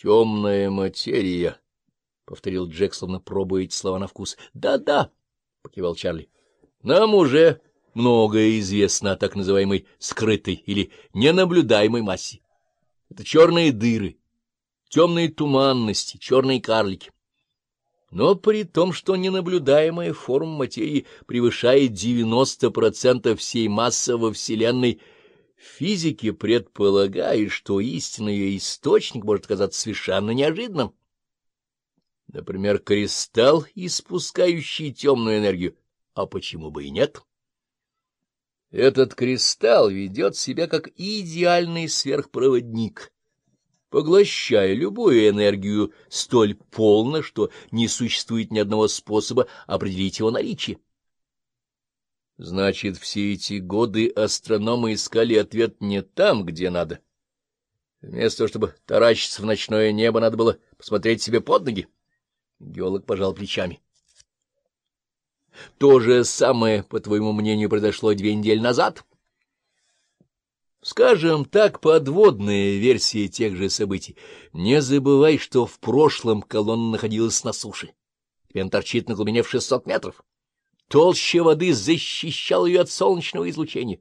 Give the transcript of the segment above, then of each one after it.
Темная материя, — повторил Джек, словно пробуя эти слова на вкус. «Да, — Да-да, — покивал Чарли. — Нам уже многое известно о так называемой скрытой или ненаблюдаемой массе. Это черные дыры, темные туманности, черные карлики. Но при том, что ненаблюдаемая форма материи превышает 90% всей массы во Вселенной, физики предполагают, что истинный ее источник может оказаться совершенно неожиданным. Например, кристалл, испускающий темную энергию. А почему бы и нет? Этот кристалл ведет себя как идеальный сверхпроводник — поглощая любую энергию столь полно, что не существует ни одного способа определить его наличие. Значит, все эти годы астрономы искали ответ не там, где надо. Вместо того, чтобы таращиться в ночное небо, надо было посмотреть себе под ноги. Геолог пожал плечами. То же самое, по твоему мнению, произошло две недели назад. Скажем так, подводная версия тех же событий. Не забывай, что в прошлом колонна находилась на суше. Теперь торчит на глубине в 600 метров. Толща воды защищала ее от солнечного излучения.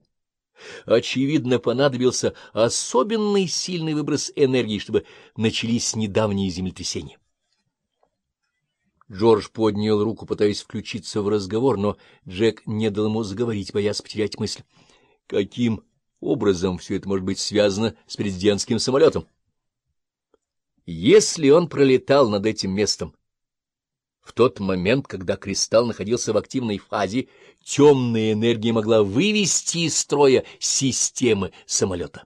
Очевидно, понадобился особенный сильный выброс энергии, чтобы начались недавние землетрясения. Джордж поднял руку, пытаясь включиться в разговор, но Джек не дал ему заговорить, боясь потерять мысль. Каким образом все это может быть связано с президентским самолетом? Если он пролетал над этим местом в тот момент, когда кристалл находился в активной фазе, темная энергия могла вывести из строя системы самолета.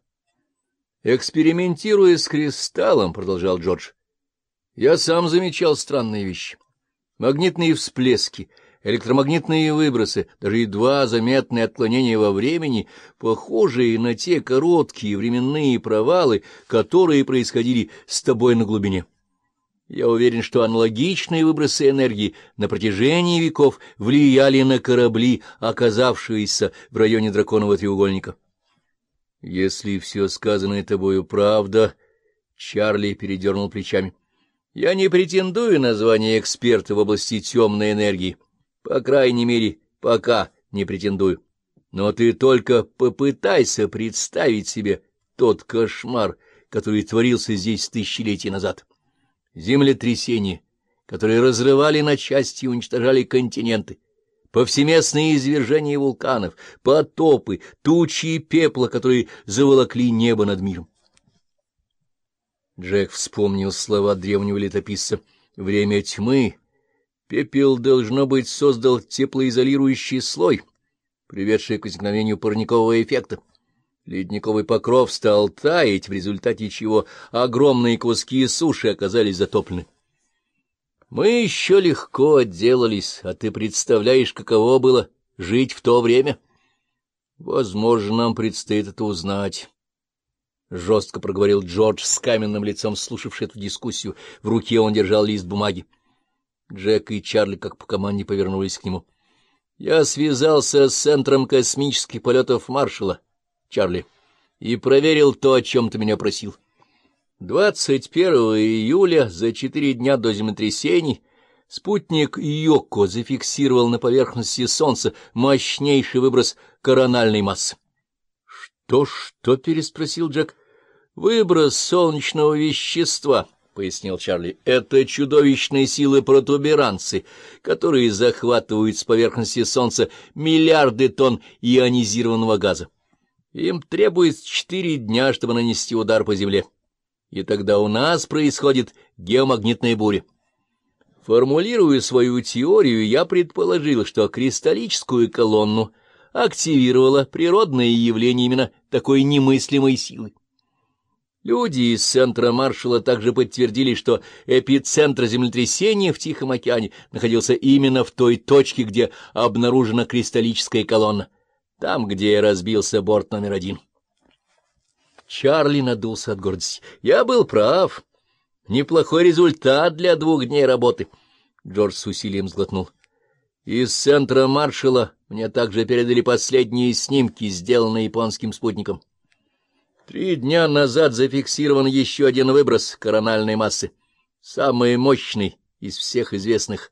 «Экспериментируя с кристаллом», — продолжал Джордж, — «я сам замечал странные вещи. Магнитные всплески, электромагнитные выбросы, даже едва заметные отклонения во времени, похожие на те короткие временные провалы, которые происходили с тобой на глубине. Я уверен, что аналогичные выбросы энергии на протяжении веков влияли на корабли, оказавшиеся в районе драконового треугольника. Если все сказанное тобою правда, Чарли передернул плечами. Я не претендую на звание эксперта в области темной энергии. По крайней мере, пока не претендую. Но ты только попытайся представить себе тот кошмар, который творился здесь тысячелетия назад. Землетрясения, которые разрывали на части и уничтожали континенты, повсеместные извержения вулканов, потопы, тучи пепла, которые заволокли небо над миром. Джек вспомнил слова древнего летописца «Время тьмы» Пепел, должно быть, создал теплоизолирующий слой, приведший к возникновению парникового эффекта. Ледниковый покров стал таять, в результате чего огромные куски суши оказались затоплены. Мы еще легко отделались, а ты представляешь, каково было жить в то время? Возможно, нам предстоит это узнать. Жестко проговорил Джордж с каменным лицом, слушавший эту дискуссию. В руке он держал лист бумаги. Джек и Чарли как по команде повернулись к нему. — Я связался с Центром космических полетов маршала, Чарли, и проверил то, о чем ты меня просил. 21 июля, за четыре дня до землетрясений, спутник Йоко зафиксировал на поверхности Солнца мощнейший выброс корональной массы. — Что, что? — переспросил Джек. — Выброс солнечного вещества. —— пояснил Чарли, — это чудовищные силы протуберанцы, которые захватывают с поверхности Солнца миллиарды тонн ионизированного газа. Им требуется четыре дня, чтобы нанести удар по Земле. И тогда у нас происходит геомагнитная буря. Формулируя свою теорию, я предположил, что кристаллическую колонну активировало природное явление именно такой немыслимой силы. Люди из центра маршала также подтвердили, что эпицентр землетрясения в Тихом океане находился именно в той точке, где обнаружена кристаллическая колонна, там, где разбился борт номер один. Чарли надулся от гордости. «Я был прав. Неплохой результат для двух дней работы». Джордж с усилием сглотнул. «Из центра маршала мне также передали последние снимки, сделанные японским спутником». Три дня назад зафиксирован еще один выброс корональной массы, самый мощный из всех известных